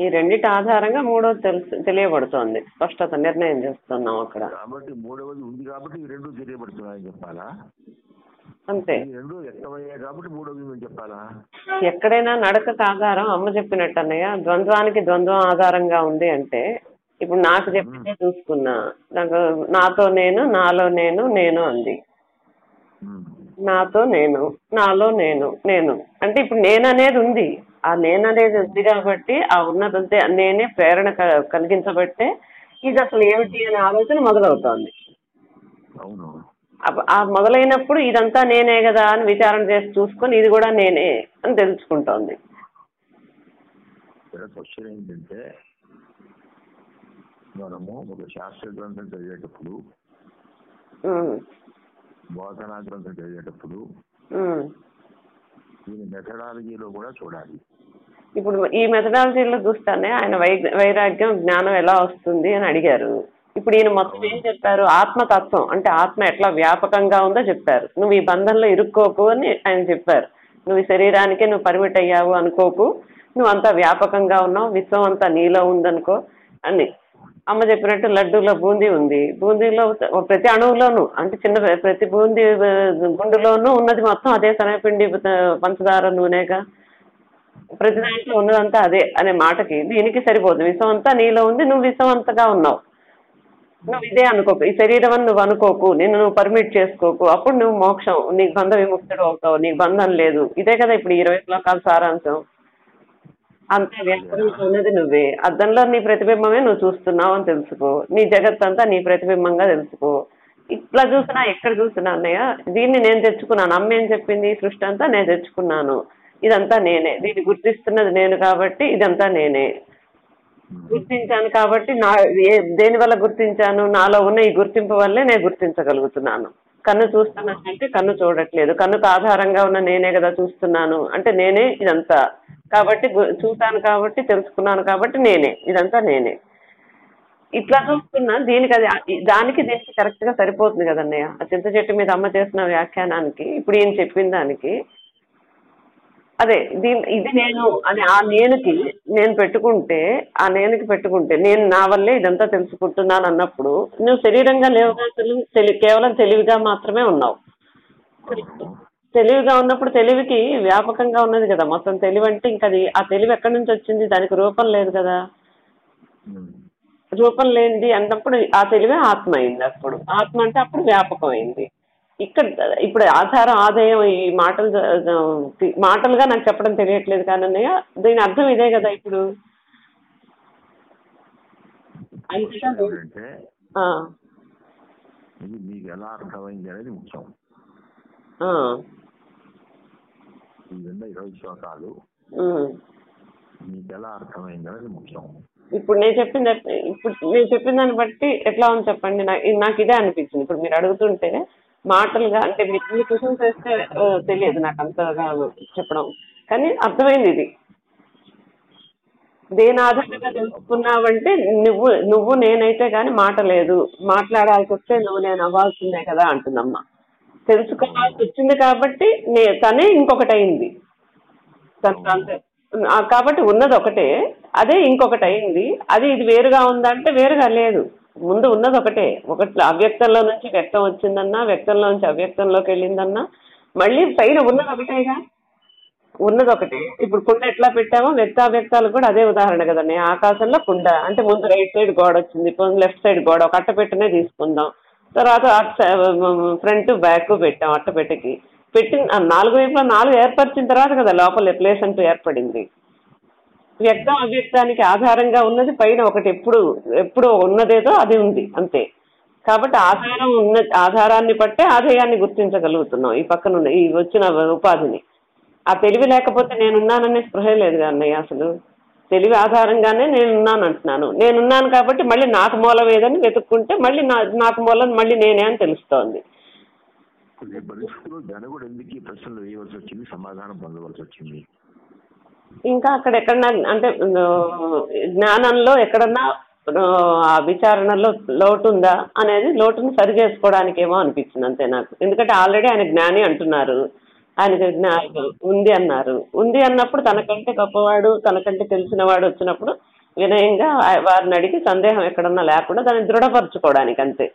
ఈ రెండిటి ఆధారంగా మూడోది తెలుసు తెలియబడుతోంది. స్పష్టత నిర్ణయం చేస్తున్నాం అక్కడ. కాబట్టి మూడవది ఉంది కాబట్టి ఈ రెండు తెలియబడుతున్నాయని చెప్పాలా? అంతే. రెండు వ్యక్తమయ్యాయి కాబట్టి మూడవది మేము చెప్పాలా? ఎక్కడైనా నడకకు ఆధారం అమ్మ చెప్పినట్టు అన్నయ్య ద్వంద్వానికి ద్వంద్వం ఆధారంగా ఉంది అంటే ఇప్పుడు నాకు చెప్తే చూసుకున్నా. నాకు నాతో నేను నాలో నేను నేను అంది. నాతో నేను నాలో నేను నేను. అంటే ఇప్పుడు నేను అనేది ఉంది. ఆ నేను అనేది ఉంది కాబట్టి ఆ ఉన్నదంతే నేనే ప్రేరణ కలిగించబట్టే ఇది అసలు ఏమిటి అనే ఆలోచన మొదలవుతోంది. ఆ మొదలైనప్పుడు ఇదంతా నేనే కదా అని విచారణ చేసి చూసుకొని ఇది కూడా నేనే అని తెలుసుకుంటోంది. ఇక్కడ క్వశ్చన్ ఏంటంటే మనము ఒక శాస్త్ర గ్రంథం చదివేటప్పుడు బోధనా గ్రంథం చదివేటప్పుడు. దీని మెథడాలజీలో కూడా చూడాలి. ఇప్పుడు ఈ మెథడాలజీలో చూస్తానే ఆయన వైరాగ్యం జ్ఞానం ఎలా వస్తుంది అని అడిగారు. ఇప్పుడు ఈయన మొత్తం ఏం చెప్పారు? ఆత్మతత్వం. అంటే ఆత్మ ఎట్లా వ్యాపకంగా ఉందో చెప్పారు. నువ్వు ఈ బంధంలో ఇరుక్కోకు అని ఆయన చెప్పారు. నువ్వు ఈ శరీరానికే నువ్వు పరిమిట్ అయ్యావు అనుకోకు. నువ్వు అంతా వ్యాపకంగా ఉన్నావు. విశ్వం అంతా నీలో ఉందనుకో అని. అమ్మ చెప్పినట్టు లడ్డూలో బూందీ ఉంది. బూందీలో ప్రతి అణువులోనూ అంటే చిన్న ప్రతి బూందీ గుండులోనూ ఉన్నది మొత్తం అదే శనగపిండి పంచదార నూనెగా. ప్రతి దాంట్లో ఉన్నదంతా అదే అనే మాటకి దీనికి సరిపోదు. విషం అంతా నీలో ఉంది నువ్వు విషం అంతగా ఉన్నావు. నువ్వు ఇదే అనుకోకు. ఈ శరీరం అని నువ్వు అనుకోకు. నిన్ను నువ్వు పర్మిట్ చేసుకోకు. అప్పుడు నువ్వు మోక్షం. నీకు బంధ విముక్తుడు అవుతావు. నీకు బంధం లేదు. ఇదే కదా ఇప్పుడు ఇరవై శ్లోకాల సారాంశం. అంతే వ్యాపారంలో ఉన్నది నువ్వే. అద్దంలో నీ ప్రతిబింబమే నువ్వు చూస్తున్నావు అని తెలుసుకో. నీ జగత్ అంతా నీ ప్రతిబింబంగా తెలుసుకో. ఇట్లా చూసినా ఎక్కడ చూసినా అన్నయ్య దీన్ని నేను తెచ్చుకున్నాను. అమ్మ ఏం చెప్పింది? సృష్టి అంతా నేను తెచ్చుకున్నాను. ఇదంతా నేనే. దీన్ని గుర్తిస్తున్నది నేను కాబట్టి ఇదంతా నేనే. గుర్తించాను కాబట్టి నా ఏ దేని వల్ల గుర్తించాను? నాలో ఉన్న ఈ గుర్తింపు వల్లే నేను గుర్తించగలుగుతున్నాను. కన్ను చూస్తున్నట్టే కన్ను చూడట్లేదు. కన్నుకు ఆధారంగా ఉన్న నేనే కదా చూస్తున్నాను. అంటే నేనే ఇదంతా. కాబట్టి చూశాను కాబట్టి తెలుసుకున్నాను కాబట్టి నేనే. ఇదంతా నేనే. ఇట్లా చూస్తున్నా దీనికి అది దానికి దీనికి కరెక్ట్గా సరిపోతుంది కదన్నయ్య. ఆ చింత చెట్టు మీద అమ్మ చేసిన వ్యాఖ్యానానికి ఇప్పుడు ఏం చెప్పిన దానికి అదే దీని ఇది నేను అని ఆ నేనుకి నేను పెట్టుకుంటే ఆ నేనుకి పెట్టుకుంటే నేను నా వల్లే ఇదంతా తెలుసుకుంటున్నాను అన్నప్పుడు నువ్వు శరీరంగా లేవుగా తెలివి కేవలం తెలివిగా మాత్రమే ఉన్నావు. తెలివిగా ఉన్నప్పుడు తెలివికి వ్యాపకంగా ఉన్నది కదా. మొత్తం తెలివి అంటే ఇంకా అది ఆ తెలివి ఎక్కడి నుంచి వచ్చింది? దానికి రూపం లేదు కదా. రూపం లేనిది అన్నప్పుడు ఆ తెలివే ఆత్మ అయింది అప్పుడు. ఆత్మ అంటే అప్పుడు వ్యాపకం అయింది ఇక్కడ ఇప్పుడు ఆధారం ఆదాయం ఈ మాటలు మాటలుగా నాకు చెప్పడం తెలియట్లేదు కానీ దీని అర్థం ఇదే కదా ఇప్పుడు. ఇది మీకు ఎలా అర్థమైంది అనేది ముఖ్యం. విన్న ఇరవై శ్లోకాలు. మీకు ఎలా అర్థమైంది అనేది ముఖ్యం. ఇప్పుడు నేను చెప్పిన ఇప్పుడు నేను చెప్పిన దాన్ని బట్టి ఎట్లా ఉంది చెప్పండి? నాకు ఇదే అనిపించింది. ఇప్పుడు మీరు అడుగుతుంటే మాటలుగా అంటే మీరు క్వశ్చన్స్ వేస్తే తెలియదు నాకు అంతగా చెప్పడం. కానీ అర్థమైంది ఇది. దేని ఆధారంగా తెలుసుకున్నావంటే నువ్వు నువ్వు నేనైతే కానీ మాట లేదు. మాట్లాడాల్సి వస్తే నువ్వు నేను అవ్వాల్సిందే కదా అంటుందమ్మ. తెలుసుకోవాల్సి వచ్చింది కాబట్టి నే తనే ఇంకొకటి అయింది కాబట్టి ఉన్నది ఒకటే అదే ఇంకొకటి అయింది అది ఇది వేరుగా ఉందంటే వేరుగా లేదు. ముందు ఉన్నది ఒకటే ఒకటి అవ్యక్తంలో నుంచి వ్యక్తం వచ్చిందన్నా వ్యక్తంలో నుంచి అవ్యక్తంలోకి వెళ్ళిందన్నా మళ్ళీ పైన ఉన్నది ఒకటేగా? ఉన్నది ఒకటే ఇప్పుడు కుండ ఎట్లా పెట్టామో వ్యక్తావ్యక్తాలు కూడా అదే ఉదాహరణ కదండి ఆకాశంలో కుండ అంటే ముందు రైట్ సైడ్ గోడ వచ్చింది ఇప్పుడు లెఫ్ట్ సైడ్ గోడ ఒక అట్ట పెట్టినే తీసుకుందాం. తర్వాత ఫ్రంట్ బ్యాక్ పెట్టాం అట్టపెట్టకి పెట్టిన నాలుగు వైపులా నాలుగు ఏర్పరిచిన తర్వాత కదా లోపల ప్లేస్ అంటూ ఏర్పడింది. వ్యక్తం అవ్యక్తానికి ఆధారంగా ఉన్నది పైన ఒకటి ఎప్పుడు ఎప్పుడు ఉన్నదేదో అది ఉంది అంతే. కాబట్టి ఆధారం ఉన్న ఆధారాన్ని బట్టే ఆధేయాన్ని గుర్తించగలుగుతున్నాం ఈ పక్కన ఉన్న ఈ వచ్చిన ఉపాధిని. ఆ తెలివి లేకపోతే నేనున్నాననే స్పృహ లేదు అన్నయ్య అసలు. తెలివి ఆధారంగానే నేనున్నాను అంటున్నాను. నేనున్నాను కాబట్టి మళ్ళీ నాకు మూలం ఏదని వెతుక్కుంటే మళ్ళీ నాకు మూలం మళ్ళీ నేనే అని తెలుస్తోంది. కొన్ని పరిస్థితుల్లో జనకుడు ఎందుకు ఈ ప్రశ్నలు వేయవలసి వచ్చింది సమాధానం పొందవలసి వచ్చింది? ఇంకా అక్కడ ఎక్కడన్నా అంటే జ్ఞానంలో ఎక్కడన్నా ఆ, ఆ విచారణలో లోటు ఉందా అనేది లోటును సరి చేసుకోవడానికేమో అనిపించింది అంతే నాకు. ఎందుకంటే ఆల్రెడీ ఆయన జ్ఞాని అంటున్నారు. ఆయనకి జ్ఞా ఉంది అన్నారు. ఉంది అన్నప్పుడు తనకంటే గొప్పవాడు తనకంటే తెలిసిన వాడు వచ్చినప్పుడు వినయంగా వారిని అడిగి సందేహం ఎక్కడన్నా లేకుండా దాన్ని దృఢపరచుకోవడానికి అంతే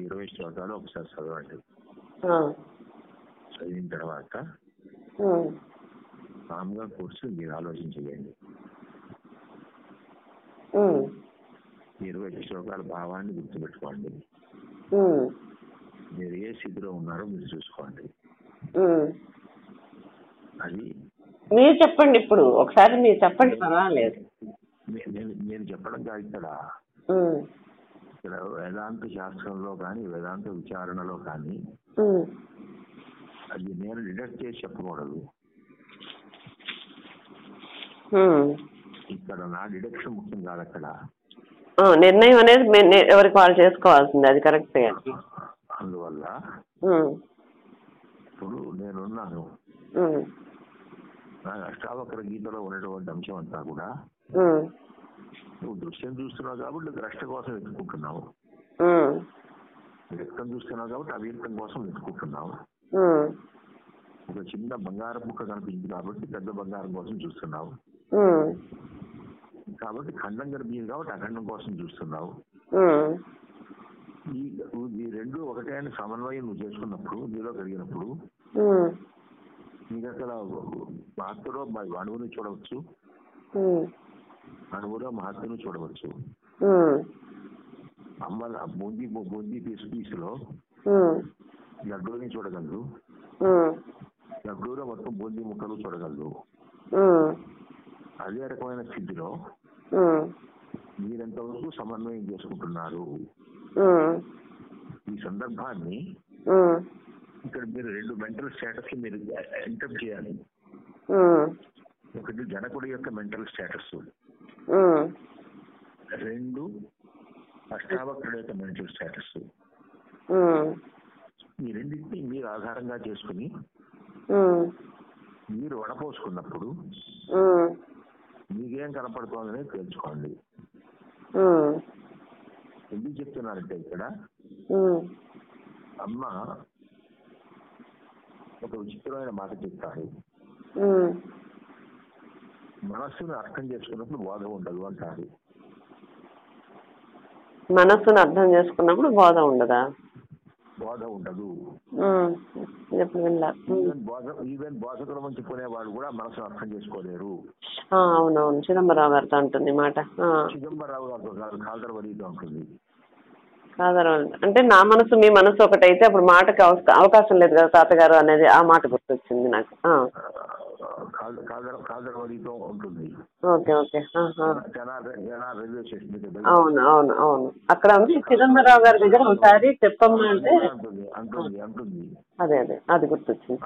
ఇరవై శ్లోకాలు ఒకసారి చదవండి. చదివిన తర్వాత మామూలుగా కూర్చొని మీరు ఆలోచన చేయండి ఉమ్, ఈ ఇరవై శ్లోకాల భావాన్ని గుర్తుపెట్టుకోండి. మీరు ఏ స్థితిలో ఉన్నారో మీరు చూసుకోండి. అది మీరు చెప్పండి ఇప్పుడు ఒకసారి మీరు చెప్పండి పర్వాలేదు. నేను చెప్పడం కాదు ఇక్కడ. ఇక్కడ వేదాంత శాస్త్రంలో కానీ వేదాంత విచారణలో కానీ అది నేను డిడక్ట్ చేసి చెప్పకూడదు. ఇక్కడ నా డిడక్షన్ ముఖ్యం కాదు అక్కడ. నిర్ణయం అనేది ఎవరికి వాళ్ళు చేసుకోవాల్సింది అది కరెక్టే. అందువల్ల ఇప్పుడు నేనున్నాను. నా అష్టావక్ర గీతలో ఉన్నటువంటి అంశం అంతా కూడా నువ్వు దృశ్యం చూస్తున్నావు కాబట్టి ద్రష్ట కోసం వెతుక్కుంటున్నావు. ఉమ్, వ్యక్తం చూస్తున్నావు కాబట్టి అవ్యక్తం కోసం వెతుక్కుంటున్నావు. ఉమ్, ఒక చిన్న బంగారం ముక్క కనిపించింది కాబట్టి పెద్ద బంగారం కోసం చూస్తున్నావు. కాబట్టి ఖండం కనిపించింది కాబట్టి అఖండం కోసం చూస్తున్నావు. ఈ ఈ రెండు ఒకటే అని సమన్వయం నువ్వు చేసుకున్నప్పుడు నీలో కలిగినప్పుడు నీకు అక్కడ మహత్తులో అణువుని చూడవచ్చు. అణువులో మహత్తును చూడవచ్చు. అమ్మ బూందీ బూందీ పీసు పీసులో లడ్డూని చూడగలరు లడ్డూలో మొత్తం బూందీ ముక్కలు చూడగలరు అదే రకమైన స్థితిలో మీరెంతవరకు సమన్వయం చేసుకుంటున్నారు. ఈ సందర్భాన్ని ఇక్కడ మీరు రెండు మెంటల్ స్టేటస్ మీరు ఎంటర్ చేయాలి. ఒకటి జనకుడి యొక్క మెంటల్ స్టేటస్ రెండు అష్టావక్రుడి యొక్క మెంటల్ స్టేటస్ ఈ రెండింటిని మీరు ఆధారంగా చేసుకుని మీరు వడపోసుకున్నప్పుడు మీకేం కనపడుతోందని తెలుసుకోండి. ఎందుకు చెప్తున్నారంటే ఇక్కడ అమ్మ ఒక విచిత్రమైన మాట చెప్తారు. మనస్సును అర్థం చేసుకున్నప్పుడు బోధ ఉండదు అంటారు. మనస్సును అర్థం చేసుకున్నప్పుడు బోధ ఉండదా? బోధ ఉండదు. ఈవెన్ బోధ ఈవెన్ బోధకులం అని చెప్పుకునే వాళ్ళు కూడా మనసును అర్థం చేసుకోలేరు. అవునవును. చిదంబరావు గారితో ఉంటుంది మాట. చిదంబరావు గారితో కాదు కాల్దర వరితో ఉంటుంది సాధారణ అంటే నా మనసు మీ మనసు ఒకటైతే అప్పుడు మాటకి అవకాశం లేదు కదా తాతగారు అనేది ఆ మాట గుర్తొచ్చింది నాకు. Okay okay. అవును అవును అవును. అక్కడ ఉంది చిదంబరావు గారి దగ్గర ఒకసారి చెప్పమ్మా అంటే. అదే అదే. అది గుర్తొచ్చింది.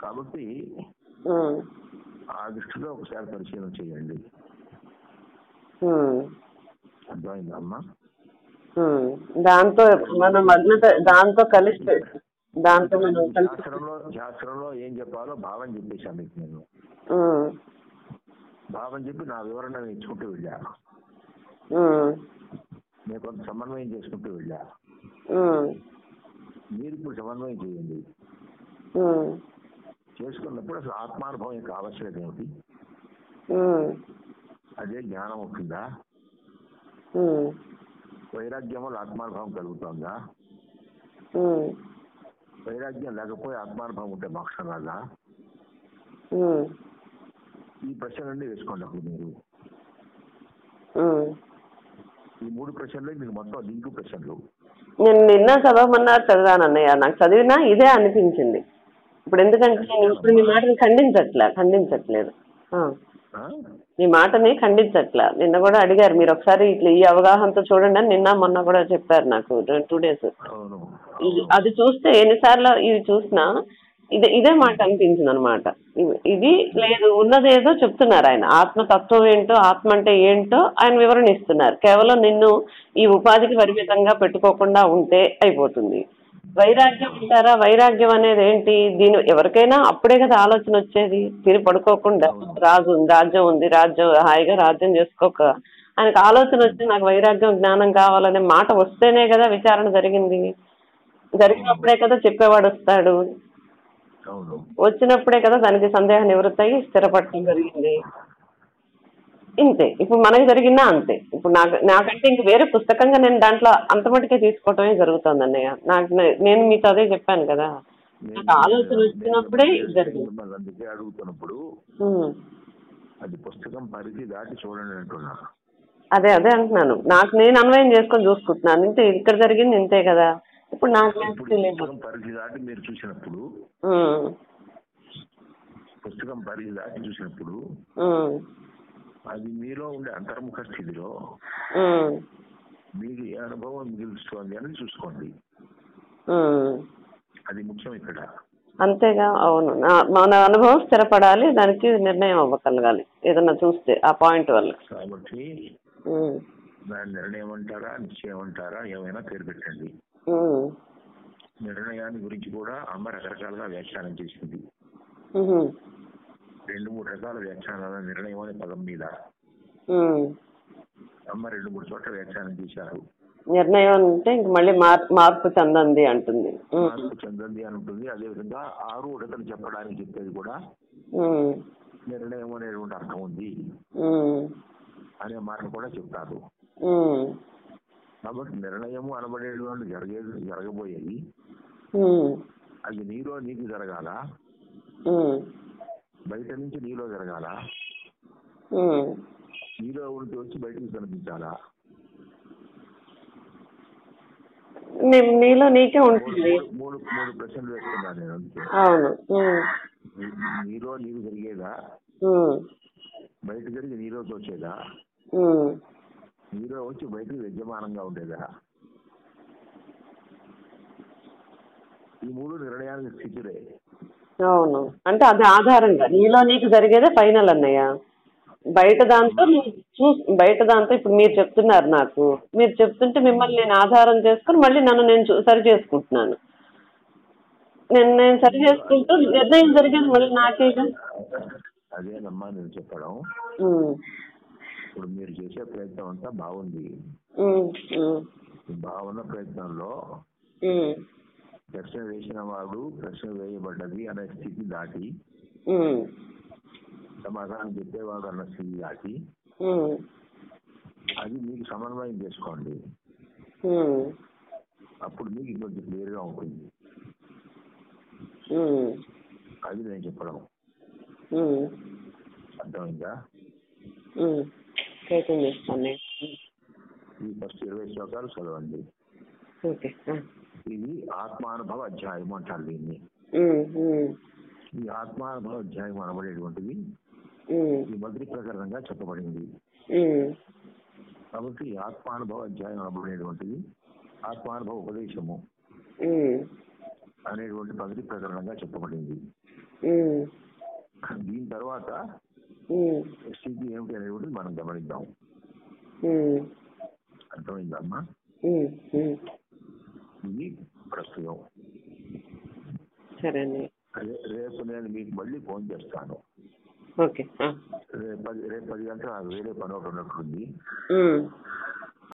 కాబట్టి ఆ దృష్టిలో ఒకసారి పరిశీలన చేయండి. అర్థమైందమ్మా. దాంతో మనం మగ్నత దాంతో కలిసి దాంతో మనం కలిసి శాస్త్రంలో శాస్త్రంలో ఏం చెప్పాలో భావం చెప్పేశాను మీకు నేను. భావం చెప్పి నా వివరణ ఇచ్చుకుంటూ వెళ్ళా. నేను కొంత సమన్వయం చేసుకుంటూ వెళ్ళా. మీరు ఇప్పుడు సమన్వయం చేయండి. చేసుకున్నప్పుడు అసలు ఆత్మానుభవం యొక్క ఆవశ్యకత ఏమిటి? అదే జ్ఞానం ఉమ్, వైరాగ్యం వల్ల ఆత్మానుభవం కలుగుతుందా ఉమ్, వైరాగ్యం లేకపోతే ఆత్మానుభవం ఉంటే మోక్షం రాదా? ఉమ్, ఈ ప్రశ్న నుండి వేసుకోండి అప్పుడు మీరు. ఈ మూడు ప్రశ్నలే మీకు మొత్తం లింక్ ప్రశ్నలు. నేను నిన్న చదవమన్నారు చదివాను అన్నయ్య నాకు చదివినా ఇదే అనిపించింది. ఇప్పుడు ఎందుకంటే నేను ఇప్పుడు మీ మాటని ఖండించట్లే ఖండించట్లేదు? మీ మాటని ఖండించట్లా. నిన్న కూడా అడిగారు మీరు ఒకసారి ఇట్లా ఈ అవగాహనతో చూడండి అని నిన్న మొన్న కూడా చెప్పారు నాకు టూ డేస్. అది చూస్తే ఎన్నిసార్లు ఇది చూసినా ఇదే ఇదే మాట అనిపించింది అనమాట ఇది లేదు ఉన్నదేదో చెప్తున్నారు ఆయన. ఆత్మతత్వం ఏంటో ఆత్మ అంటే ఏంటో ఆయన వివరణ ఇస్తున్నారు. కేవలం నిన్ను ఈ ఉపాధికి పరిమితంగా పెట్టుకోకుండా ఉంటే అయిపోతుంది. వైరాగ్యం అంటారా? వైరాగ్యం అనేది ఏంటి? దీని ఎవరికైనా అప్పుడే కదా ఆలోచన వచ్చేది. తిని పడుకోకుండా రాజు ఉంది రాజ్యం ఉంది రాజ్యం హాయిగా రాజ్యం చేసుకోక ఆయనకు ఆలోచన వచ్చి నాకు వైరాగ్యం జ్ఞానం కావాలనే మాట వస్తేనే కదా విచారణ జరిగింది. జరిగినప్పుడే కదా చెప్పేవాడు వస్తాడు. వచ్చినప్పుడే కదా దానికి సందేహ నివృత్తి అయ్యి స్థిరపడటం జరిగింది. ఇంతే. ఇప్పుడు మనకి జరిగినా అంతే. ఇప్పుడు నాకు నాకంటే ఇంక వేరే పుస్తకంగా నేను దాంట్లో అంత మటుకే తీసుకోవటమే జరుగుతుంది అన్నయ్య నాకు నేను మీతో అదే చెప్పాను కదా. నాకు ఆలోచన వచ్చినప్పుడే జరిగింది. అందుకే అడుగుతున్నప్పుడు. అది పుస్తకం పరిధి దాటి చూడండి అంటున్నా. అదే అదే అంటున్నాను. నాకు నేను అన్వయం చేసుకొని చూసుకుంటున్నాను. ఇంతే ఇక్కడ జరిగింది ఇంతే కదా. ఇప్పుడు నాకు పరిధి దాటి మీరు చూసినప్పుడు. పుస్తకం పరిధి దాటి చూసినప్పుడు. అది మీలో ఉండే అంతర్ముఖ స్థితిలో. మీకు ఏ అనుభవం మిగులుస్తోంది అని చూసుకోండి. అది ముఖ్యం ఇక్కడ అంతేగా అవును మన అనుభవం స్థిరపడాలి దానికి నిర్ణయం అవ్వగలగాలి ఏదన్నా చూస్తే ఆ పాయింట్ వల్ల కాబట్టి. దాని నిర్ణయం అంటారా నిశ్చయం అంటారా ఏమైనా పేరు పెట్టండి. నిర్ణయాన్ని గురించి కూడా అమ్మ రకరకాలుగా వ్యాఖ్యానం చేసింది. రెండు మూడు రకాల వ్యాఖ్యానాల నిర్ణయం అనే పదం మీద. అమ్మ రెండు మూడు చోట్ల వ్యాఖ్యానం చేశారు నిర్ణయం అంటే ఇంక మళ్ళీ మార్ మార్పు చెందంది అంటుంది. మార్పు చెందంది అని ఉంటుంది అదేవిధంగా ఆరు ఉడతలు చెప్పడానికి చెప్పేది కూడా. నిర్ణయం అనేటువంటి అర్థం ఉంది. అనే మాట కూడా చెప్తారు. కాబట్టి నిర్ణయము అనబడేటువంటి జరిగేది జరగబోయేది. అది నీలో నీకు జరగాల. బయట నుంచి నీలో జరగాల. నీలో ఉండి వచ్చి బయటకు కనిపించాలా? నీలో నీకే ఉంటుంది మూడు మూడు ప్రశ్నలు వేస్తున్నాను నేను అవును. నీలో నీకు జరిగేదా. బయట జరిగి నీలో తోచేదా. నీలో వచ్చి బయటకు యజమానంగా ఉండేదా? ఈ మూడు నిర్ణయానికి స్థితిలే. అవును. అంటే అది ఆధారంగా. నీలో నీకు జరిగేదే ఫైనల్ అన్నయ్య. బయట దాంతో నువ్వు బయట దాంతో ఇప్పుడు మీరు చెప్తున్నారు నాకు. మీరు చెప్తుంటే మిమ్మల్ని నేను ఆధారం చేసుకుని మళ్ళీ నన్ను నేను చూ- సరి చేసుకుంటున్నాను. నేను నేను సరి చేసుకుంటూ నిర్ణయం జరిగేది మళ్ళీ నాకేగా అదేనమ్మా నేను చెప్పడం. ఉమ్, ఇప్పుడు మీరు చేసే ప్రయత్నం అంతా బాగుంది. ఉమ్, ఉమ్, ఈ బాగున్న ప్రయత్నంలో ఉమ్, ప్రశ్న వేసిన వాడు ప్రశ్న వేయబడ్డది అనే స్థితి దాటి సమాధానం చెప్పేవాడు అన్న స్థితి దాటి అది మీకు సమన్వయం చేసుకోండి. అప్పుడు మీకు ఇంకొంచెం క్లియర్గా ఉంటుంది. ఉమ్, అది నేను చెప్పడం. అర్థమైందా? ఈ ఫస్ట్ ఇరవై శ్లోకాలు చదవండి. ఓకే. ఇది ఆత్మానుభవ అధ్యాయం అంటారు దీన్ని. ఈ ఆత్మానుభవ అధ్యాయం అనబడేటువంటిది ఈ మొదటి ప్రకరణంగా చెప్పబడింది. కాబట్టి ఆత్మానుభవ అధ్యాయం అనబడేటువంటిది ఆత్మానుభవ ఉపదేశము అనేటువంటి మొదటి ప్రకరణంగా చెప్పబడింది. దీని తర్వాత స్థితి ఏమిటి అనేటువంటిది మనం గమనిద్దాం. అర్థమైందమ్మా. ఇది ప్రస్తుతం. సరే అదే రేపు నేను మీకు మళ్ళీ ఫోన్ చేస్తాను. ఓకే. రేపు రేపు పది గంటల నాకు వేరే పని ఒకటి ఉన్నట్టుంది.